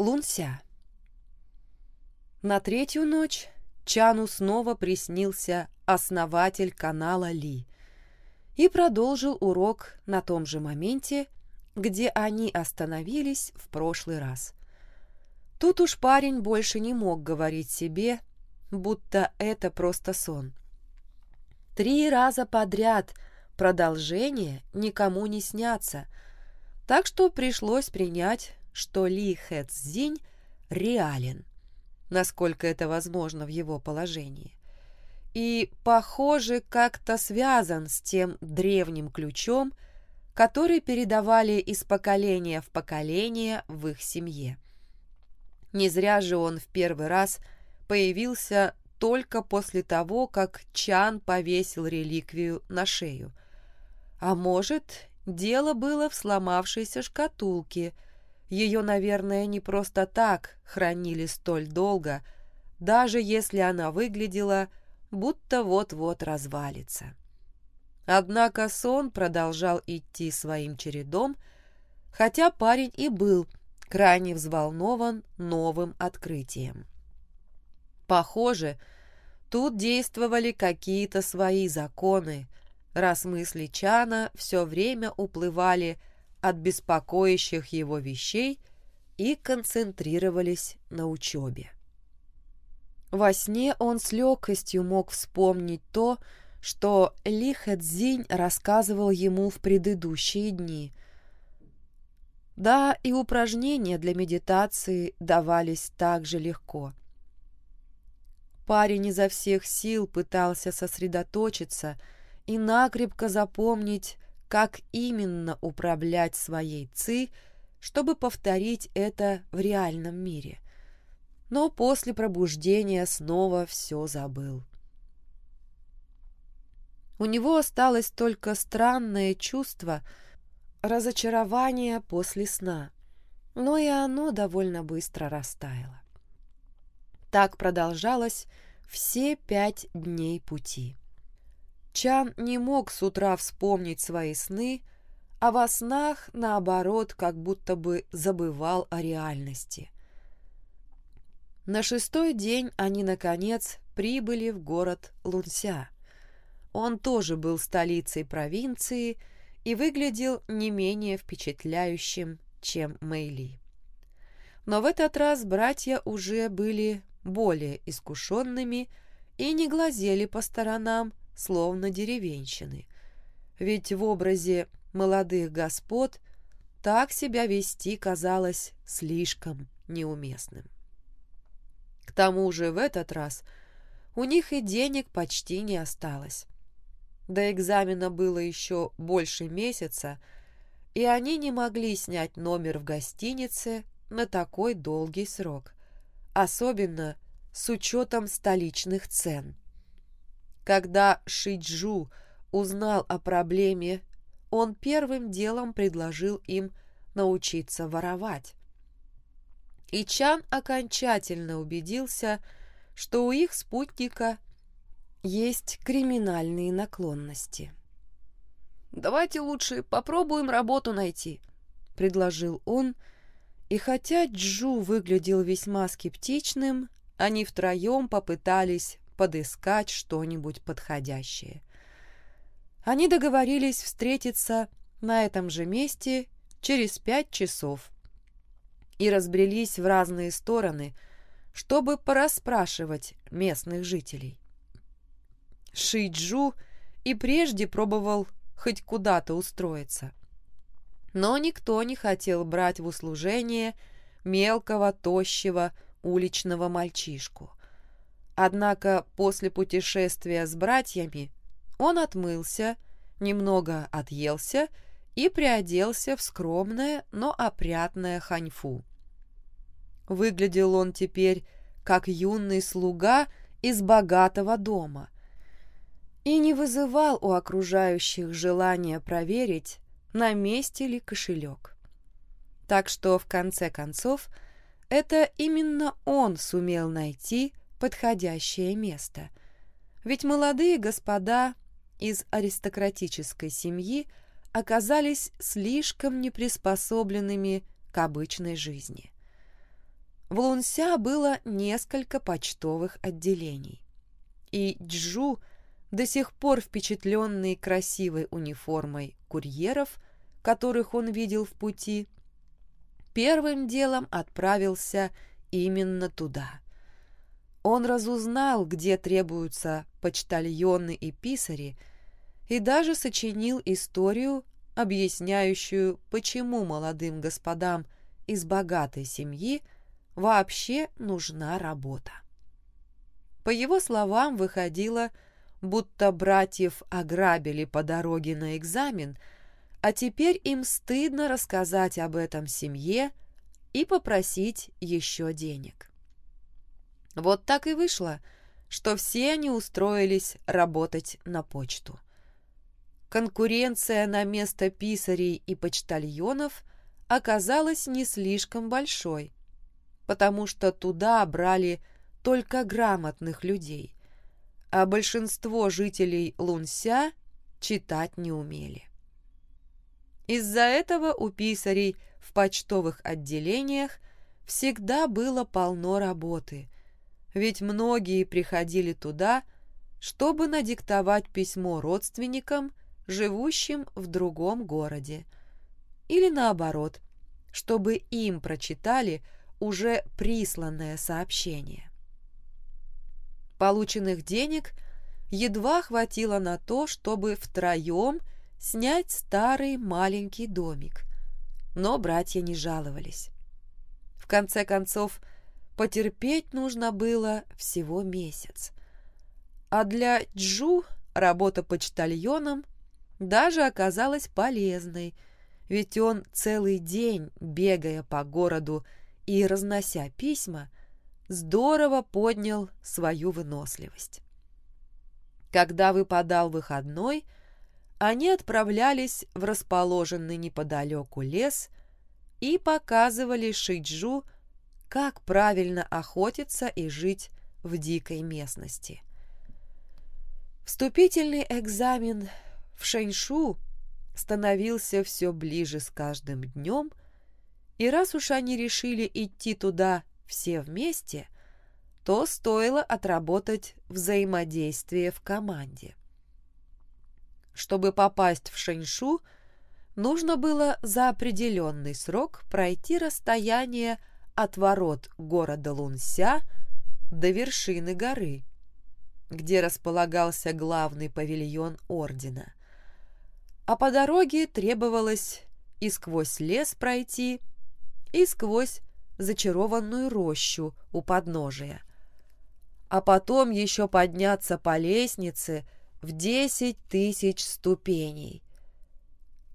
Лунся. На третью ночь Чану снова приснился основатель канала Ли и продолжил урок на том же моменте, где они остановились в прошлый раз. Тут уж парень больше не мог говорить себе, будто это просто сон. Три раза подряд продолжение никому не снятся, так что пришлось принять, что Ли Хэцзинь реален, насколько это возможно в его положении. И, похоже, как-то связан с тем древним ключом, который передавали из поколения в поколение в их семье. Не зря же он в первый раз появился только после того, как Чан повесил реликвию на шею. А может, дело было в сломавшейся шкатулке. Ее, наверное, не просто так хранили столь долго, даже если она выглядела, будто вот-вот развалится. Однако сон продолжал идти своим чередом, хотя парень и был крайне взволнован новым открытием. Похоже, тут действовали какие-то свои законы, раз мысли Чана все время уплывали от беспокоящих его вещей и концентрировались на учебе. Во сне он с легкостью мог вспомнить то, что Ли Хэцзинь рассказывал ему в предыдущие дни. Да, и упражнения для медитации давались так же легко. Парень изо всех сил пытался сосредоточиться и накрепко запомнить, как именно управлять своей ЦИ, чтобы повторить это в реальном мире. Но после пробуждения снова все забыл. У него осталось только странное чувство разочарования после сна, но и оно довольно быстро растаяло. Так продолжалось все пять дней пути. Чан не мог с утра вспомнить свои сны, а во снах, наоборот, как будто бы забывал о реальности. На шестой день они, наконец, прибыли в город Лунся. Он тоже был столицей провинции и выглядел не менее впечатляющим, чем Мэйли. Но в этот раз братья уже были более искушенными и не глазели по сторонам, словно деревенщины. Ведь в образе молодых господ так себя вести казалось слишком неуместным. К тому же в этот раз у них и денег почти не осталось. До экзамена было еще больше месяца, и они не могли снять номер в гостинице на такой долгий срок особенно с учетом столичных цен. Когда Шиджу узнал о проблеме, он первым делом предложил им научиться воровать. И Чан окончательно убедился, что у их спутника есть криминальные наклонности. «Давайте лучше попробуем работу найти», — предложил он, — и хотя Джу выглядел весьма скептичным, они втроем попытались подыскать что-нибудь подходящее. Они договорились встретиться на этом же месте через пять часов и разбрелись в разные стороны, чтобы порасспрашивать местных жителей. Шиджу и прежде пробовал хоть куда-то устроиться но никто не хотел брать в услужение мелкого, тощего уличного мальчишку. Однако после путешествия с братьями он отмылся, немного отъелся и приоделся в скромное, но опрятное ханьфу. Выглядел он теперь как юный слуга из богатого дома и не вызывал у окружающих желания проверить, на месте ли кошелек. Так что, в конце концов, это именно он сумел найти подходящее место. Ведь молодые господа из аристократической семьи оказались слишком неприспособленными к обычной жизни. В Лунся было несколько почтовых отделений, и Джу, до сих пор впечатленный красивой униформой курьеров, которых он видел в пути, первым делом отправился именно туда. Он разузнал, где требуются почтальоны и писари, и даже сочинил историю, объясняющую, почему молодым господам из богатой семьи вообще нужна работа. По его словам, выходило, будто братьев ограбили по дороге на экзамен, а теперь им стыдно рассказать об этом семье и попросить еще денег. Вот так и вышло, что все они устроились работать на почту. Конкуренция на место писарей и почтальонов оказалась не слишком большой, потому что туда брали только грамотных людей, а большинство жителей Лунся читать не умели. Из-за этого у писарей в почтовых отделениях всегда было полно работы – ведь многие приходили туда, чтобы надиктовать письмо родственникам, живущим в другом городе, или наоборот, чтобы им прочитали уже присланное сообщение. Полученных денег едва хватило на то, чтобы втроем снять старый маленький домик, но братья не жаловались. В конце концов, Потерпеть нужно было всего месяц. А для Джу работа почтальоном даже оказалась полезной, ведь он целый день, бегая по городу и разнося письма, здорово поднял свою выносливость. Когда выпадал выходной, они отправлялись в расположенный неподалеку лес и показывали Шиджу, как правильно охотиться и жить в дикой местности. Вступительный экзамен в Шэньшу становился все ближе с каждым днем, и раз уж они решили идти туда все вместе, то стоило отработать взаимодействие в команде. Чтобы попасть в Шэньшу, нужно было за определенный срок пройти расстояние от ворот города Лунся до вершины горы, где располагался главный павильон ордена. А по дороге требовалось и сквозь лес пройти, и сквозь зачарованную рощу у подножия, а потом еще подняться по лестнице в десять тысяч ступеней.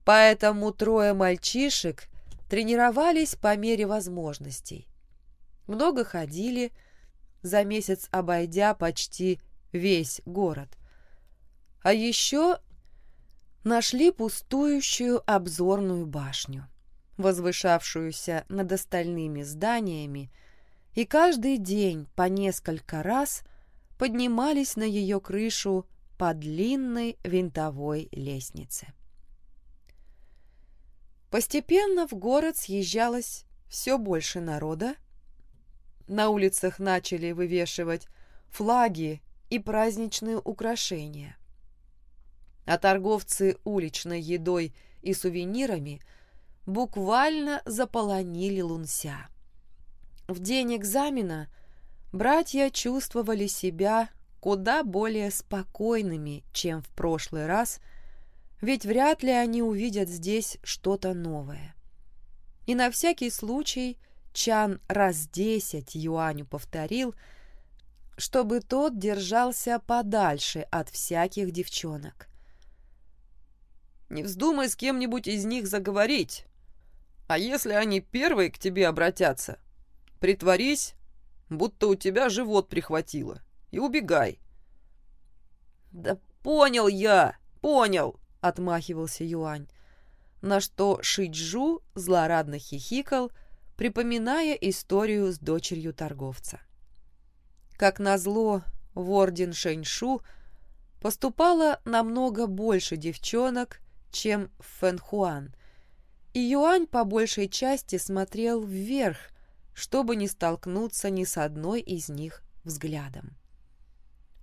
Поэтому трое мальчишек тренировались по мере возможностей. Много ходили, за месяц обойдя почти весь город. А еще нашли пустующую обзорную башню, возвышавшуюся над остальными зданиями, и каждый день по несколько раз поднимались на ее крышу по длинной винтовой лестнице. Постепенно в город съезжалось все больше народа. На улицах начали вывешивать флаги и праздничные украшения. А торговцы уличной едой и сувенирами буквально заполонили лунся. В день экзамена братья чувствовали себя куда более спокойными, чем в прошлый раз – ведь вряд ли они увидят здесь что-то новое. И на всякий случай Чан раз десять Юаню повторил, чтобы тот держался подальше от всяких девчонок. «Не вздумай с кем-нибудь из них заговорить. А если они первые к тебе обратятся, притворись, будто у тебя живот прихватило, и убегай». «Да понял я, понял!» Отмахивался Юань, на что Шиджу злорадно хихикал, припоминая историю с дочерью торговца. Как назло, в орден Шэньшу поступало намного больше девчонок, чем в Фэнхуан, и Юань по большей части смотрел вверх, чтобы не столкнуться ни с одной из них взглядом.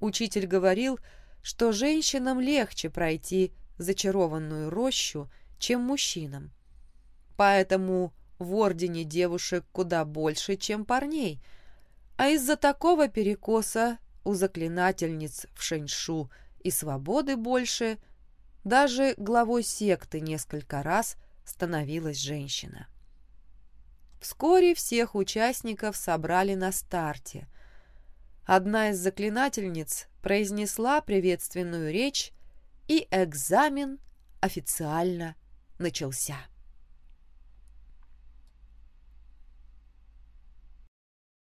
Учитель говорил, что женщинам легче пройти зачарованную рощу, чем мужчинам. Поэтому в ордене девушек куда больше, чем парней, а из-за такого перекоса у заклинательниц в Шэньшу и свободы больше, даже главой секты несколько раз становилась женщина. Вскоре всех участников собрали на старте. Одна из заклинательниц произнесла приветственную речь, и экзамен официально начался.